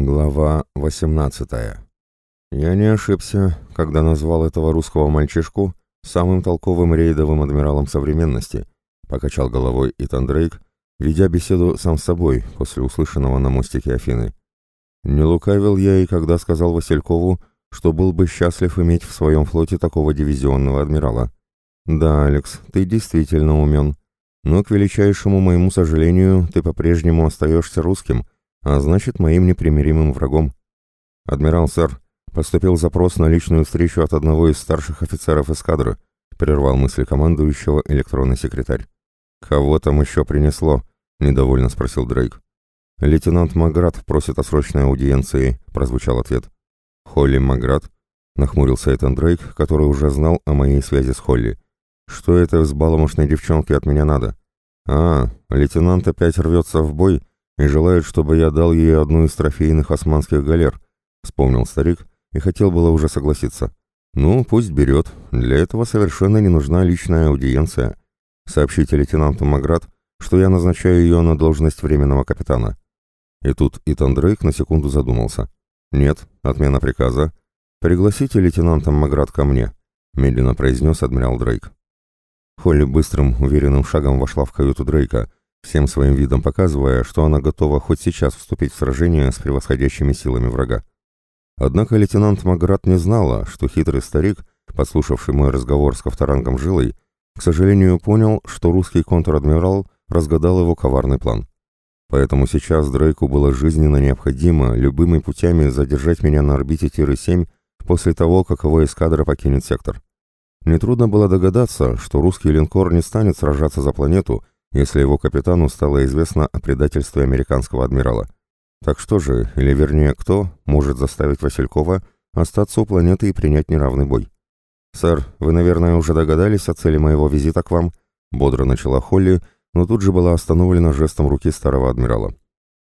Глава 18. Я не ошибся, когда назвал этого русского мальчишку самым толковым рейдовым адмиралом современности, покачал головой Итан Дрейк, ведя беседу сам с собой после услышанного на мостике Афины. Не лукавил я и когда сказал Василькову, что был бы счастлив иметь в своем флоте такого дивизионного адмирала. Да, Алекс, ты действительно умен, но, к величайшему моему сожалению, ты по-прежнему остаешься русским — а значит, моим непримиримым врагом. Адмирал, сэр, поступил запрос на личную встречу от одного из старших офицеров эскадры, прервал мысли командующего электронный секретарь. «Кого там еще принесло?» — недовольно спросил Дрейк. «Лейтенант Маград просит о срочной аудиенции», — прозвучал ответ. «Холли Маград?» — нахмурился Этан Дрейк, который уже знал о моей связи с Холли. «Что это взбаломошной девчонке от меня надо?» «А, лейтенант опять рвется в бой и желает, чтобы я дал ей одну из трофейных османских галер», — вспомнил старик и хотел было уже согласиться. «Ну, пусть берет. Для этого совершенно не нужна личная аудиенция. Сообщите лейтенанту Маград, что я назначаю ее на должность временного капитана». И тут Итан Дрейк на секунду задумался. «Нет, отмена приказа. Пригласите лейтенанта Маград ко мне», — медленно произнес адмирал Дрейк. Холли быстрым, уверенным шагом вошла в каюту Дрейка, всем своим видом показывая, что она готова хоть сейчас вступить в сражение с превосходящими силами врага. Однако лейтенант Маград не знала, что хитрый старик, подслушавший мой разговор с Ковторангом Жилой, к сожалению, понял, что русский контр-адмирал разгадал его коварный план. Поэтому сейчас Дрейку было жизненно необходимо любыми путями задержать меня на орбите Тиры-7 после того, как его эскадра покинет сектор. Нетрудно было догадаться, что русский линкор не станет сражаться за планету, если его капитану стало известно о предательстве американского адмирала. Так что же, или вернее кто, может заставить Василькова остаться у планеты и принять неравный бой? «Сэр, вы, наверное, уже догадались о цели моего визита к вам?» Бодро начала Холли, но тут же была остановлена жестом руки старого адмирала.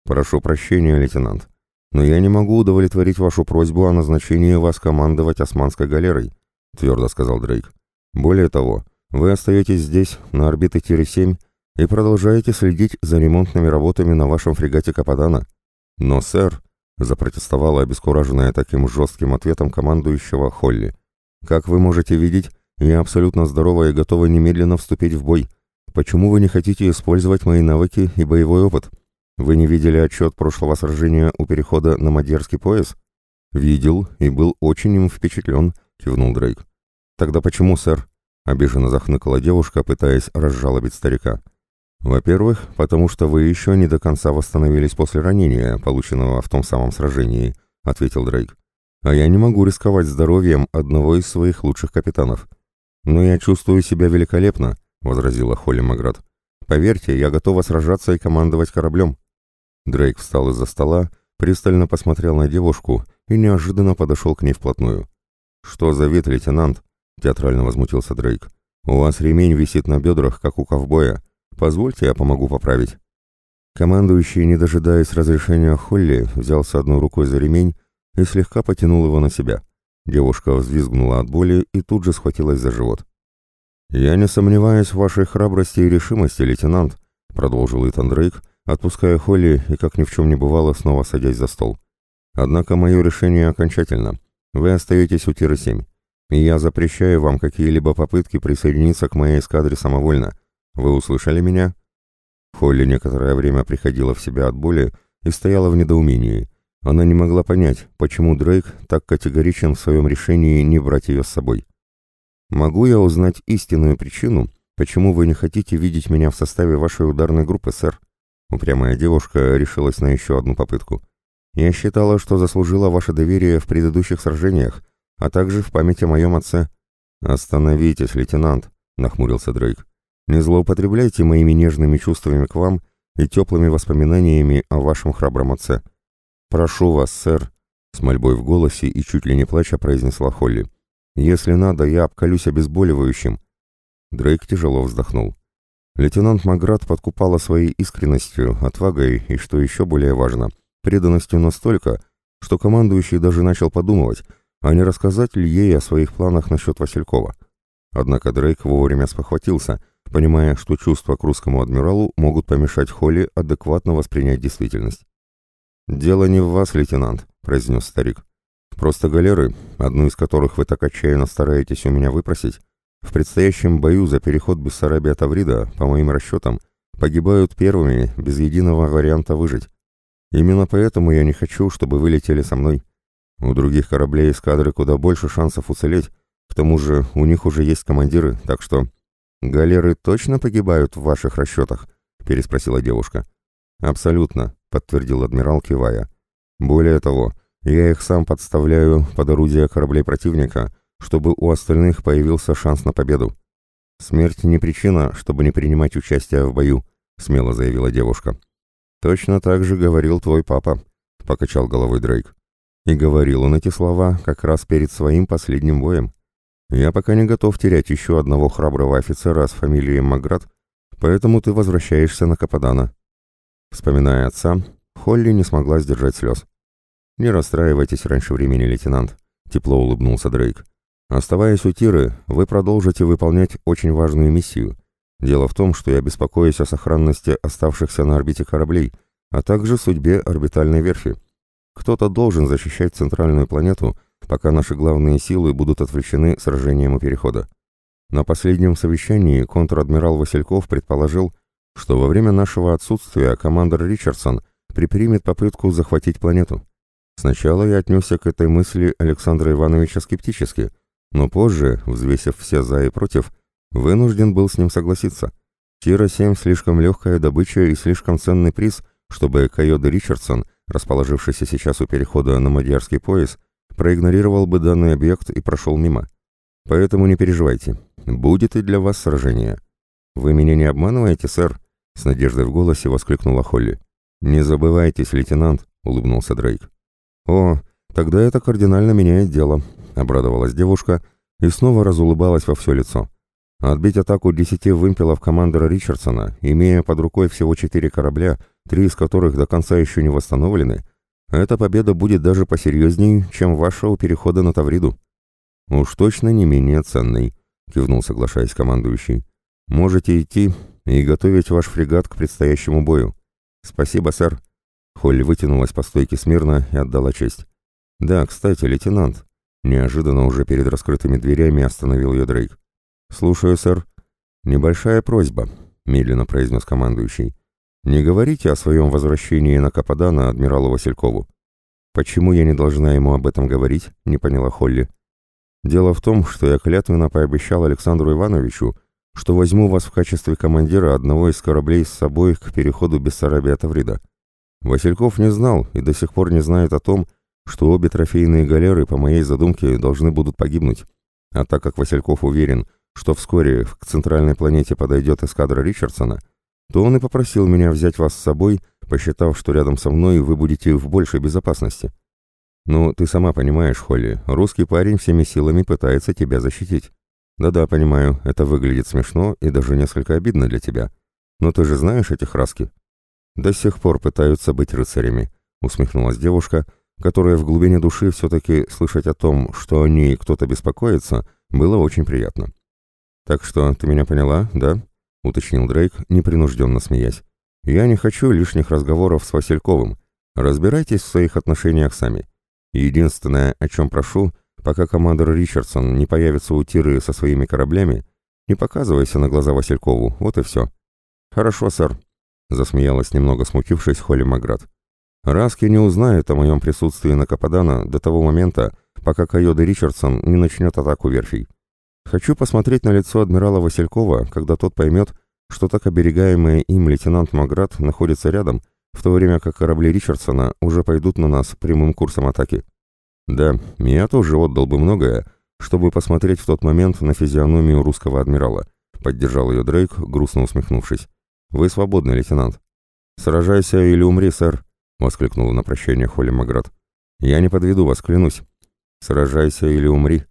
«Прошу прощения, лейтенант, но я не могу удовлетворить вашу просьбу о назначении вас командовать османской галерой», твердо сказал Дрейк. «Более того, вы остаетесь здесь, на орбите Тире-7, и продолжаете следить за ремонтными работами на вашем фрегате Кападана. Но, сэр, запротестовала обескураженная таким жестким ответом командующего Холли. Как вы можете видеть, я абсолютно здорова и готова немедленно вступить в бой. Почему вы не хотите использовать мои навыки и боевой опыт? Вы не видели отчет прошлого сражения у перехода на Мадерский пояс? Видел и был очень им впечатлен, кивнул Дрейк. Тогда почему, сэр? Обиженно захныкала девушка, пытаясь разжалобить старика. «Во-первых, потому что вы еще не до конца восстановились после ранения, полученного в том самом сражении», — ответил Дрейк. «А я не могу рисковать здоровьем одного из своих лучших капитанов». «Но я чувствую себя великолепно», — возразила Холли Маград. «Поверьте, я готова сражаться и командовать кораблем». Дрейк встал из-за стола, пристально посмотрел на девушку и неожиданно подошел к ней вплотную. «Что за вид, лейтенант?» — театрально возмутился Дрейк. «У вас ремень висит на бедрах, как у ковбоя, Позвольте, я помогу поправить». Командующий, не дожидаясь разрешения Холли, взялся одной рукой за ремень и слегка потянул его на себя. Девушка взвизгнула от боли и тут же схватилась за живот. «Я не сомневаюсь в вашей храбрости и решимости, лейтенант», — продолжил Итан Дрейк, отпуская Холли и, как ни в чем не бывало, снова садясь за стол. «Однако мое решение окончательно. Вы остаетесь у Тира-7, и я запрещаю вам какие-либо попытки присоединиться к моей эскадре самовольно, вы услышали меня?» Холли некоторое время приходила в себя от боли и стояла в недоумении. Она не могла понять, почему Дрейк так категоричен в своем решении не брать ее с собой. «Могу я узнать истинную причину, почему вы не хотите видеть меня в составе вашей ударной группы, сэр?» Упрямая девушка решилась на еще одну попытку. «Я считала, что заслужила ваше доверие в предыдущих сражениях, а также в памяти о моем отце». «Остановитесь, лейтенант», — нахмурился Дрейк. Не злоупотребляйте моими нежными чувствами к вам и теплыми воспоминаниями о вашем храбром отце. Прошу вас, сэр, с мольбой в голосе и чуть ли не плача произнесла Холли. Если надо, я обколюсь обезболивающим. Дрейк тяжело вздохнул. Лейтенант Маград подкупала своей искренностью, отвагой и, что еще более важно, преданностью настолько, что командующий даже начал подумывать, а не рассказать ли ей о своих планах насчет Василькова. Однако Дрейк вовремя спохватился — понимая, что чувства к русскому адмиралу могут помешать Холли адекватно воспринять действительность. «Дело не в вас, лейтенант», — произнес старик. «Просто галеры, одну из которых вы так отчаянно стараетесь у меня выпросить, в предстоящем бою за переход Бессарабия Таврида, по моим расчетам, погибают первыми, без единого варианта выжить. Именно поэтому я не хочу, чтобы вы летели со мной. У других кораблей эскадры куда больше шансов уцелеть, к тому же у них уже есть командиры, так что...» «Галеры точно погибают в ваших расчетах?» — переспросила девушка. «Абсолютно», — подтвердил адмирал, кивая. «Более того, я их сам подставляю под орудия кораблей противника, чтобы у остальных появился шанс на победу. Смерть не причина, чтобы не принимать участие в бою», — смело заявила девушка. «Точно так же говорил твой папа», — покачал головой Дрейк. И говорил он эти слова как раз перед своим последним боем. Я пока не готов терять еще одного храброго офицера с фамилией Маград, поэтому ты возвращаешься на Кападана. Вспоминая отца, Холли не смогла сдержать слез. «Не расстраивайтесь раньше времени, лейтенант», — тепло улыбнулся Дрейк. «Оставаясь у Тиры, вы продолжите выполнять очень важную миссию. Дело в том, что я беспокоюсь о сохранности оставшихся на орбите кораблей, а также судьбе орбитальной верфи. Кто-то должен защищать центральную планету, пока наши главные силы будут отвлечены сражением у перехода. На последнем совещании контр-адмирал Васильков предположил, что во время нашего отсутствия командор Ричардсон предпримет попытку захватить планету. Сначала я отнесся к этой мысли Александра Ивановича скептически, но позже, взвесив все «за» и «против», вынужден был с ним согласиться. Тира-7 слишком легкая добыча и слишком ценный приз, чтобы Койода Ричардсон, расположившийся сейчас у перехода на Мадьярский пояс, проигнорировал бы данный объект и прошел мимо. Поэтому не переживайте, будет и для вас сражение. Вы меня не обманываете, сэр? С надеждой в голосе воскликнула Холли. Не забывайтесь, лейтенант, улыбнулся Дрейк. О, тогда это кардинально меняет дело, обрадовалась девушка и снова разулыбалась во все лицо. Отбить атаку десяти вымпелов командора Ричардсона, имея под рукой всего четыре корабля, три из которых до конца еще не восстановлены, эта победа будет даже посерьезней, чем ваша у перехода на Тавриду. Уж точно не менее ценной, кивнул соглашаясь командующий. Можете идти и готовить ваш фрегат к предстоящему бою. Спасибо, сэр. Холли вытянулась по стойке смирно и отдала честь. Да, кстати, лейтенант. Неожиданно уже перед раскрытыми дверями остановил ее Дрейк. «Слушаю, сэр. Небольшая просьба», — медленно произнес командующий. Не говорите о своем возвращении на Кападана адмиралу Василькову. Почему я не должна ему об этом говорить, не поняла Холли. Дело в том, что я клятвенно пообещал Александру Ивановичу, что возьму вас в качестве командира одного из кораблей с собой к переходу Бессарабия Таврида. Васильков не знал и до сих пор не знает о том, что обе трофейные галеры по моей задумке должны будут погибнуть. А так как Васильков уверен, что вскоре к центральной планете подойдет эскадра Ричардсона, то он и попросил меня взять вас с собой, посчитав, что рядом со мной вы будете в большей безопасности. Ну, ты сама понимаешь, Холли, русский парень всеми силами пытается тебя защитить. Да-да, понимаю, это выглядит смешно и даже несколько обидно для тебя. Но ты же знаешь эти краски. До сих пор пытаются быть рыцарями, усмехнулась девушка, которая в глубине души все-таки слышать о том, что о ней кто-то беспокоится, было очень приятно. Так что, ты меня поняла, да? — уточнил Дрейк, непринужденно смеясь. «Я не хочу лишних разговоров с Васильковым. Разбирайтесь в своих отношениях сами. Единственное, о чем прошу, пока командор Ричардсон не появится у Тиры со своими кораблями, не показывайся на глаза Василькову, вот и все». «Хорошо, сэр», — засмеялась немного смутившись Холли Маград. «Раски не узнает о моем присутствии на Кападана до того момента, пока Койода Ричардсон не начнет атаку верфей. Хочу посмотреть на лицо адмирала Василькова, когда тот поймет, что так оберегаемый им лейтенант Маград находится рядом, в то время как корабли Ричардсона уже пойдут на нас прямым курсом атаки. Да, я тоже отдал бы многое, чтобы посмотреть в тот момент на физиономию русского адмирала. Поддержал ее Дрейк, грустно усмехнувшись. «Вы свободны, лейтенант». «Сражайся или умри, сэр», — воскликнула на прощание Холли Маград. «Я не подведу вас, клянусь». «Сражайся или умри»,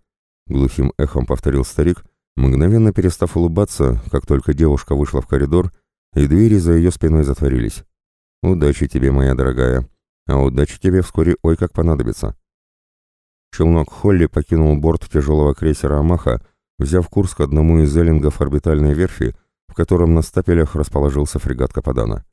Глухим эхом повторил старик, мгновенно перестав улыбаться, как только девушка вышла в коридор, и двери за ее спиной затворились. «Удачи тебе, моя дорогая. А удачи тебе вскоре ой как понадобится». Челнок Холли покинул борт тяжелого крейсера «Амаха», взяв курс к одному из эллингов орбитальной верфи, в котором на стапелях расположился фрегат Кападана.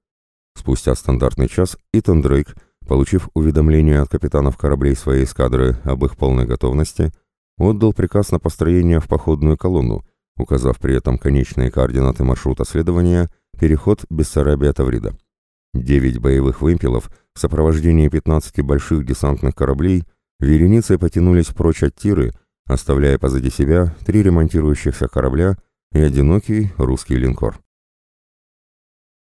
Спустя стандартный час Итан Дрейк получив уведомление от капитанов кораблей своей эскадры об их полной готовности, отдал приказ на построение в походную колонну, указав при этом конечные координаты маршрута следования переход Бессарабия-Таврида. Девять боевых вымпелов в сопровождении 15 больших десантных кораблей вереницей потянулись прочь от Тиры, оставляя позади себя три ремонтирующихся корабля и одинокий русский линкор.